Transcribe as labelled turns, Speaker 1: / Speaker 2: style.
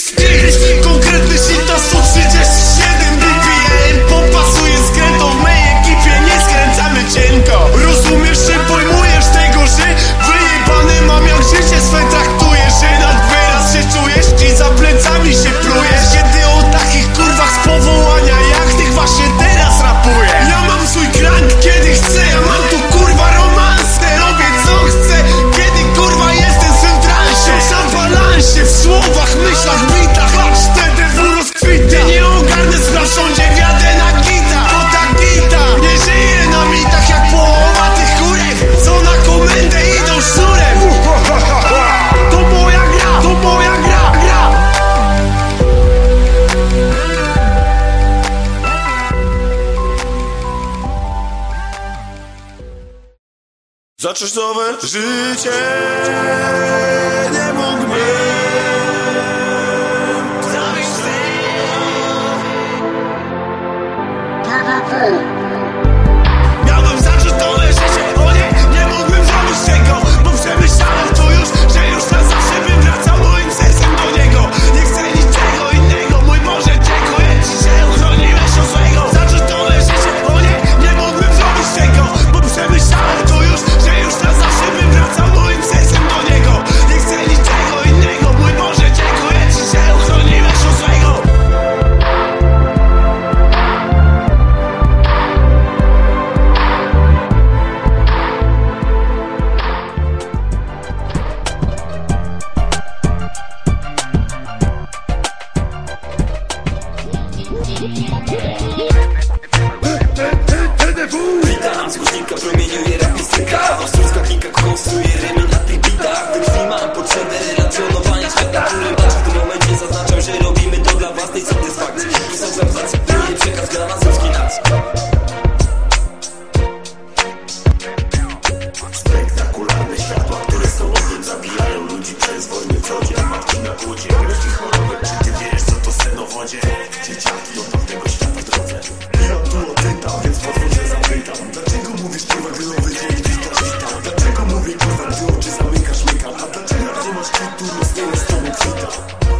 Speaker 1: X10 Konkretny Zacząć nowe życie nie mógłbym Zabić Miałbym zacząć nowe życie
Speaker 2: że robimy to dla własnej satysfakcji Pisał sam zacytuję przekaz dla mazowskiej nacji Spektakularne światła, które są ogniem Zabijają ludzi przez wojny
Speaker 1: co dzień Matki na głodzie, lekki choroby Czy ty wiesz co to sen o wodzie? Dzieciaki od tamtego świata w drodze Ja tu odczytam, więc podwórze zapytam Dlaczego mówisz kurwa grylowy dzień gdzieś? Dlaczego mówię kurwa, gdy oczy zamykasz mykam? A dlaczego nie masz kitu, rozmienia z tobą kwita?